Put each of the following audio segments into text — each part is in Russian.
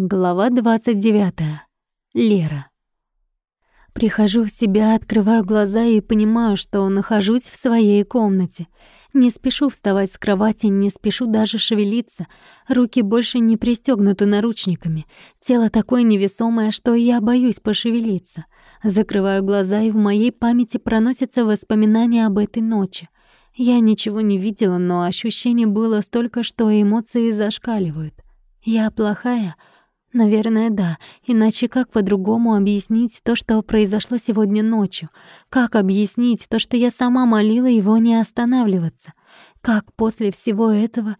Глава 29. Лера. Прихожу в себя, открываю глаза и понимаю, что нахожусь в своей комнате. Не спешу вставать с кровати, не спешу даже шевелиться. Руки больше не пристегнуты наручниками. Тело такое невесомое, что я боюсь пошевелиться. Закрываю глаза, и в моей памяти проносятся воспоминания об этой ночи. Я ничего не видела, но ощущений было столько, что эмоции зашкаливают. Я плохая — Наверное, да. Иначе как по-другому объяснить то, что произошло сегодня ночью? Как объяснить то, что я сама молила его не останавливаться? Как после всего этого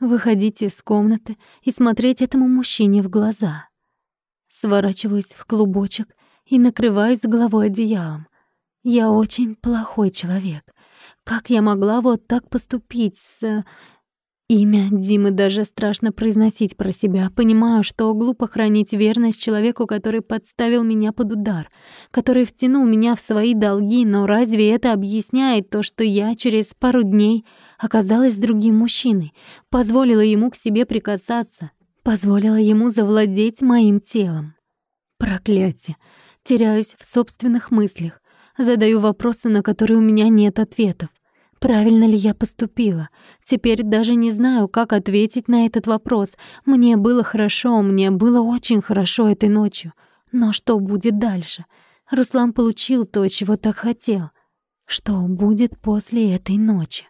выходить из комнаты и смотреть этому мужчине в глаза? Сворачиваюсь в клубочек и накрываюсь головой одеялом. Я очень плохой человек. Как я могла вот так поступить с... Имя Димы даже страшно произносить про себя. Понимаю, что глупо хранить верность человеку, который подставил меня под удар, который втянул меня в свои долги, но разве это объясняет то, что я через пару дней оказалась другим мужчиной, позволила ему к себе прикасаться, позволила ему завладеть моим телом? Проклятие. Теряюсь в собственных мыслях, задаю вопросы, на которые у меня нет ответов. Правильно ли я поступила? Теперь даже не знаю, как ответить на этот вопрос. Мне было хорошо, мне было очень хорошо этой ночью. Но что будет дальше? Руслан получил то, чего так хотел. Что будет после этой ночи?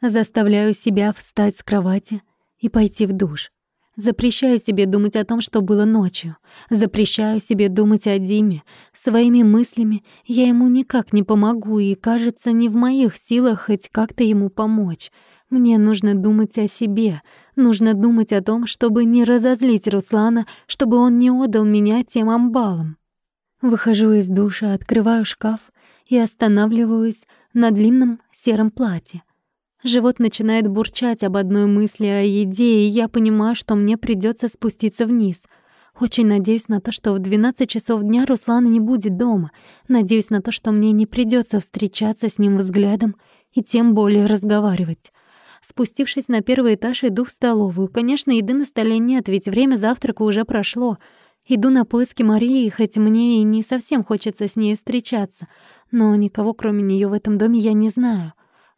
Заставляю себя встать с кровати и пойти в душ. Запрещаю себе думать о том, что было ночью. Запрещаю себе думать о Диме. Своими мыслями я ему никак не помогу, и, кажется, не в моих силах хоть как-то ему помочь. Мне нужно думать о себе. Нужно думать о том, чтобы не разозлить Руслана, чтобы он не отдал меня тем амбалам. Выхожу из душа, открываю шкаф и останавливаюсь на длинном сером платье. Живот начинает бурчать об одной мысли о еде, и я понимаю, что мне придется спуститься вниз. Очень надеюсь на то, что в 12 часов дня Руслана не будет дома. Надеюсь на то, что мне не придется встречаться с ним взглядом и тем более разговаривать. Спустившись на первый этаж, иду в столовую. Конечно, еды на столе нет, ведь время завтрака уже прошло. Иду на поиски Марии, хоть мне и не совсем хочется с ней встречаться. Но никого, кроме нее в этом доме, я не знаю.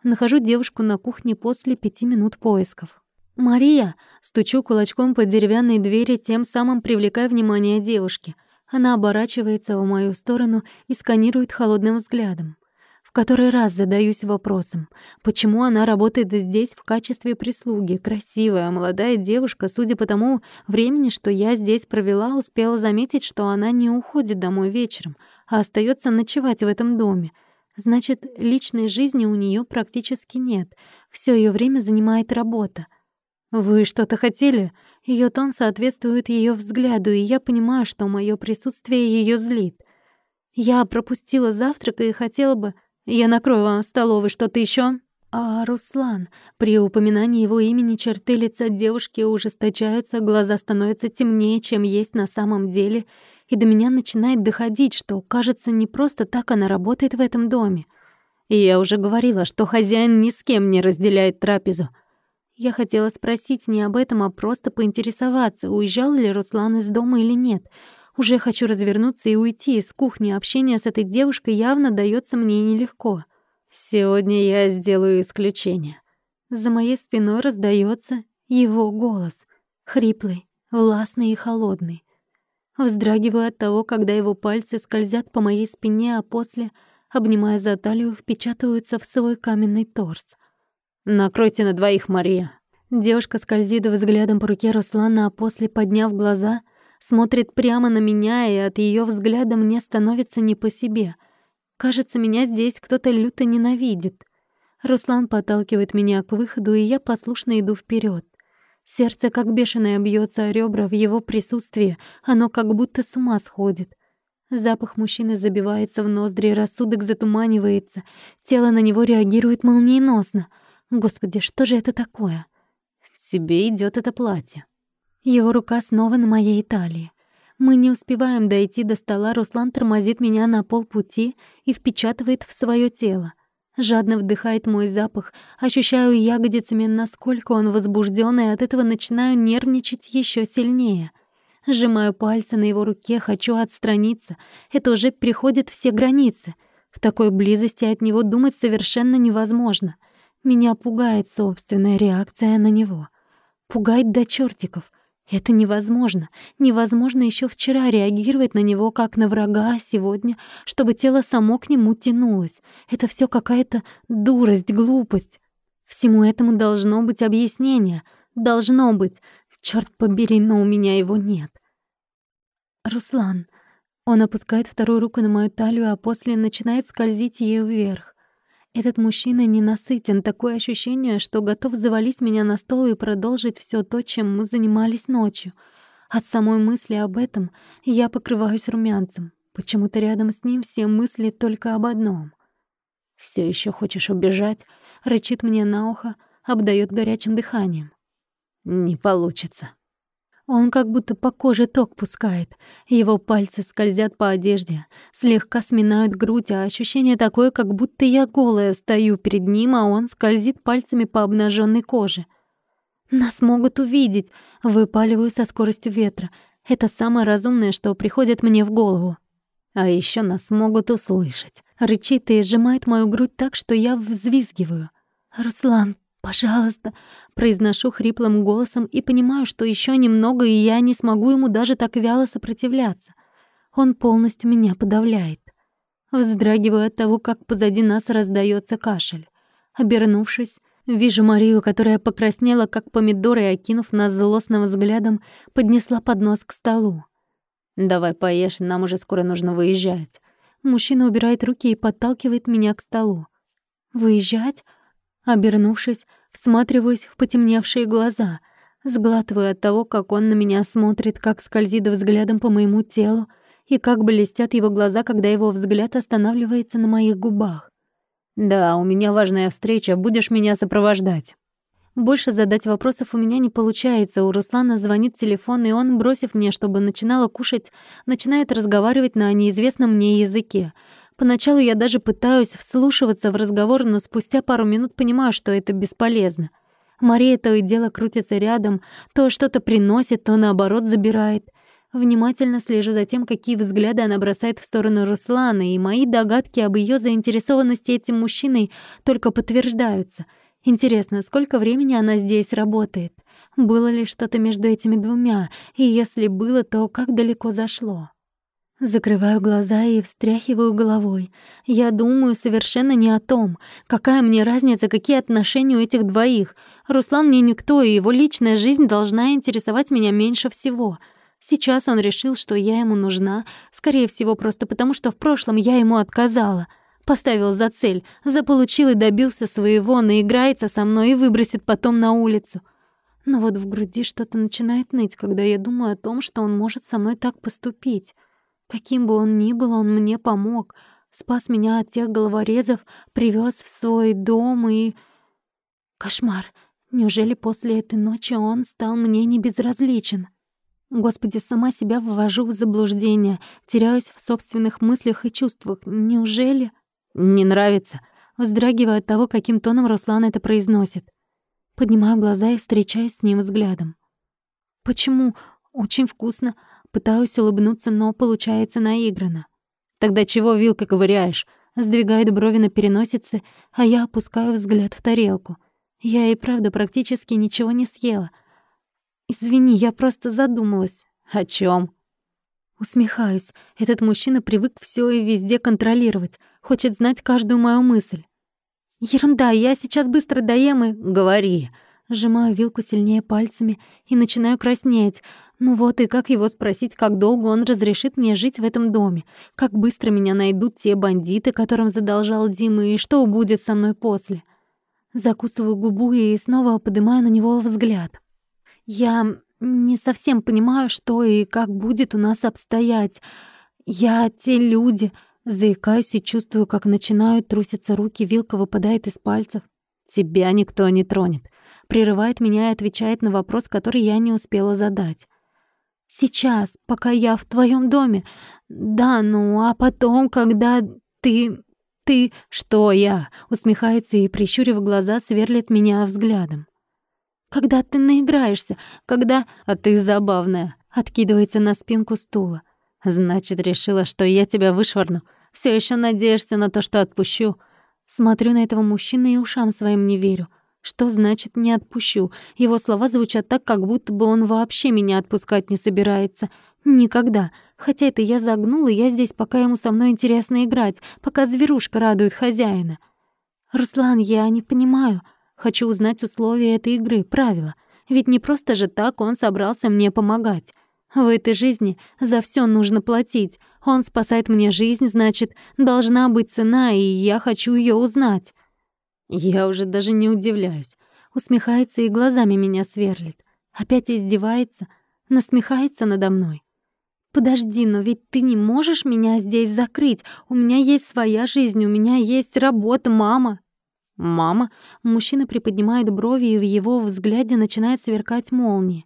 Нахожу девушку на кухне после пяти минут поисков. «Мария!» — стучу кулачком по деревянной двери, тем самым привлекая внимание девушки. Она оборачивается в мою сторону и сканирует холодным взглядом. В который раз задаюсь вопросом, почему она работает здесь в качестве прислуги. Красивая, молодая девушка, судя по тому времени, что я здесь провела, успела заметить, что она не уходит домой вечером, а остается ночевать в этом доме — Значит, личной жизни у нее практически нет. Все ее время занимает работа. Вы что-то хотели? Ее тон соответствует ее взгляду, и я понимаю, что мое присутствие ее злит. Я пропустила завтрак и хотела бы... Я накрою вам в столовой что-то еще. А Руслан, при упоминании его имени черты лица девушки ужесточаются, глаза становятся темнее, чем есть на самом деле — и до меня начинает доходить, что, кажется, не просто так она работает в этом доме. И я уже говорила, что хозяин ни с кем не разделяет трапезу. Я хотела спросить не об этом, а просто поинтересоваться, уезжал ли Руслан из дома или нет. Уже хочу развернуться и уйти из кухни. Общение с этой девушкой явно дается мне нелегко. Сегодня я сделаю исключение. За моей спиной раздается его голос, хриплый, властный и холодный. Вздрагиваю от того, когда его пальцы скользят по моей спине, а после, обнимая за талию, впечатываются в свой каменный торс. «Накройте на двоих, Мария!» Девушка скользит взглядом по руке Руслана, а после, подняв глаза, смотрит прямо на меня, и от ее взгляда мне становится не по себе. Кажется, меня здесь кто-то люто ненавидит. Руслан подталкивает меня к выходу, и я послушно иду вперед. Сердце как бешеное бьется о ребра в его присутствии, оно как будто с ума сходит. Запах мужчины забивается в ноздри, рассудок затуманивается, тело на него реагирует молниеносно. Господи, что же это такое? Тебе идет это платье. Его рука снова на моей талии. Мы не успеваем дойти до стола, Руслан тормозит меня на полпути и впечатывает в свое тело жадно вдыхает мой запах, ощущаю ягодицами, насколько он возбуждён, и от этого начинаю нервничать ещё сильнее. Сжимаю пальцы на его руке, хочу отстраниться. Это уже переходит все границы. В такой близости от него думать совершенно невозможно. Меня пугает собственная реакция на него. Пугает до чертиков. Это невозможно. Невозможно еще вчера реагировать на него как на врага, а сегодня, чтобы тело само к нему тянулось. Это все какая-то дурость, глупость. Всему этому должно быть объяснение. Должно быть. Черт побери, но у меня его нет. Руслан. Он опускает вторую руку на мою талию, а после начинает скользить ею вверх. Этот мужчина ненасытен, такое ощущение, что готов завалить меня на стол и продолжить все то, чем мы занимались ночью. От самой мысли об этом я покрываюсь румянцем. Почему-то рядом с ним все мысли только об одном. Все еще хочешь убежать?» — рычит мне на ухо, обдает горячим дыханием. «Не получится». Он как будто по коже ток пускает. Его пальцы скользят по одежде, слегка сминают грудь, а ощущение такое, как будто я голая стою перед ним, а он скользит пальцами по обнаженной коже. Нас могут увидеть. Выпаливаю со скоростью ветра. Это самое разумное, что приходит мне в голову. А еще нас могут услышать. Рычит и сжимает мою грудь так, что я взвизгиваю. «Руслан, «Пожалуйста», — произношу хриплым голосом и понимаю, что еще немного, и я не смогу ему даже так вяло сопротивляться. Он полностью меня подавляет. Вздрагиваю от того, как позади нас раздается кашель. Обернувшись, вижу Марию, которая покраснела, как помидор, и, окинув нас злостным взглядом, поднесла поднос к столу. «Давай поешь, нам уже скоро нужно выезжать». Мужчина убирает руки и подталкивает меня к столу. «Выезжать?» Обернувшись, всматриваюсь в потемневшие глаза, сглатываю от того, как он на меня смотрит, как скользит взглядом по моему телу и как блестят его глаза, когда его взгляд останавливается на моих губах. «Да, у меня важная встреча, будешь меня сопровождать». Больше задать вопросов у меня не получается. У Руслана звонит телефон, и он, бросив мне, чтобы начинала кушать, начинает разговаривать на неизвестном мне языке — Поначалу я даже пытаюсь вслушиваться в разговор, но спустя пару минут понимаю, что это бесполезно. Мария то и дело крутится рядом, то что-то приносит, то наоборот забирает. Внимательно слежу за тем, какие взгляды она бросает в сторону Руслана, и мои догадки об ее заинтересованности этим мужчиной только подтверждаются. Интересно, сколько времени она здесь работает? Было ли что-то между этими двумя? И если было, то как далеко зашло? Закрываю глаза и встряхиваю головой. Я думаю совершенно не о том, какая мне разница, какие отношения у этих двоих. Руслан мне никто, и его личная жизнь должна интересовать меня меньше всего. Сейчас он решил, что я ему нужна, скорее всего, просто потому, что в прошлом я ему отказала. Поставил за цель, заполучил и добился своего, наиграется со мной и выбросит потом на улицу. Но вот в груди что-то начинает ныть, когда я думаю о том, что он может со мной так поступить. Каким бы он ни был, он мне помог, спас меня от тех головорезов, привез в свой дом и... Кошмар. Неужели после этой ночи он стал мне не безразличен? Господи, сама себя ввожу в заблуждение, теряюсь в собственных мыслях и чувствах. Неужели... Не нравится. Вздрагиваю от того, каким тоном Руслан это произносит. Поднимаю глаза и встречаюсь с ним взглядом. Почему? Очень вкусно. Пытаюсь улыбнуться, но получается наигранно. «Тогда чего вилкой ковыряешь?» Сдвигает брови на переносице, а я опускаю взгляд в тарелку. Я и правда практически ничего не съела. «Извини, я просто задумалась». «О чем? Усмехаюсь. Этот мужчина привык все и везде контролировать. Хочет знать каждую мою мысль. «Ерунда, я сейчас быстро доем и...» «Говори». Сжимаю вилку сильнее пальцами и начинаю краснеть, ну вот и как его спросить, как долго он разрешит мне жить в этом доме? Как быстро меня найдут те бандиты, которым задолжал Дима, и что будет со мной после? Закусываю губу и снова поднимаю на него взгляд. Я не совсем понимаю, что и как будет у нас обстоять. Я те люди, заикаюсь и чувствую, как начинают труситься руки, вилка выпадает из пальцев. Тебя никто не тронет. Прерывает меня и отвечает на вопрос, который я не успела задать. Сейчас, пока я в твоем доме. Да, ну а потом, когда ты... ты... Что я? Усмехается и, прищурив глаза, сверлит меня взглядом. Когда ты наиграешься, когда... А ты забавная. Откидывается на спинку стула. Значит, решила, что я тебя вышвырну. Все еще надеешься на то, что отпущу. Смотрю на этого мужчину и ушам своим не верю. Что значит «не отпущу»? Его слова звучат так, как будто бы он вообще меня отпускать не собирается. Никогда. Хотя это я загнула, я здесь, пока ему со мной интересно играть, пока зверушка радует хозяина. Руслан, я не понимаю. Хочу узнать условия этой игры, правила. Ведь не просто же так он собрался мне помогать. В этой жизни за все нужно платить. Он спасает мне жизнь, значит, должна быть цена, и я хочу ее узнать. Я уже даже не удивляюсь. Усмехается и глазами меня сверлит. Опять издевается, насмехается надо мной. Подожди, но ведь ты не можешь меня здесь закрыть. У меня есть своя жизнь, у меня есть работа, мама. Мама? Мужчина приподнимает брови, и в его взгляде начинает сверкать молния.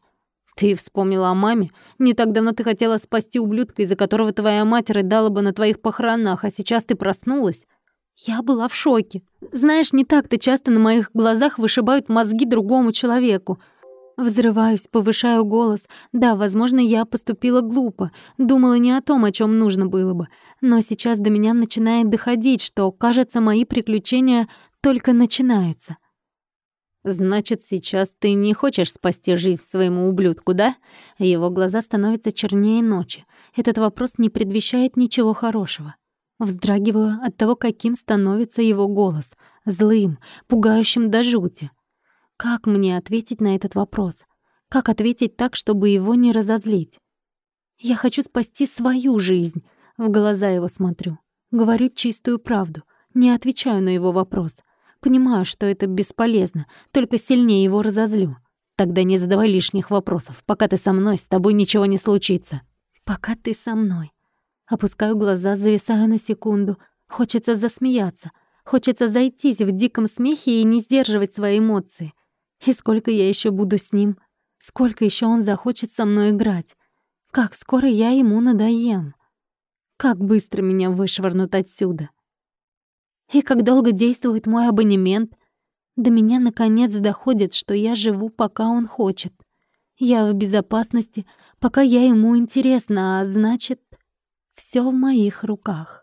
Ты вспомнила о маме? Не так давно ты хотела спасти ублюдка, из-за которого твоя мать рыдала бы на твоих похоронах, а сейчас ты проснулась. Я была в шоке. Знаешь, не так-то часто на моих глазах вышибают мозги другому человеку. Взрываюсь, повышаю голос. Да, возможно, я поступила глупо, думала не о том, о чем нужно было бы. Но сейчас до меня начинает доходить, что, кажется, мои приключения только начинаются. «Значит, сейчас ты не хочешь спасти жизнь своему ублюдку, да?» Его глаза становятся чернее ночи. Этот вопрос не предвещает ничего хорошего. Вздрагиваю от того, каким становится его голос. Злым, пугающим до жути. Как мне ответить на этот вопрос? Как ответить так, чтобы его не разозлить? Я хочу спасти свою жизнь. В глаза его смотрю. Говорю чистую правду. Не отвечаю на его вопрос — Понимаю, что это бесполезно, только сильнее его разозлю. Тогда не задавай лишних вопросов. Пока ты со мной, с тобой ничего не случится. Пока ты со мной. Опускаю глаза, зависаю на секунду. Хочется засмеяться. Хочется зайтись в диком смехе и не сдерживать свои эмоции. И сколько я еще буду с ним? Сколько еще он захочет со мной играть? Как скоро я ему надоем? Как быстро меня вышвырнут отсюда? И как долго действует мой абонемент? До меня наконец доходит, что я живу, пока он хочет. Я в безопасности, пока я ему интересна, а значит, все в моих руках.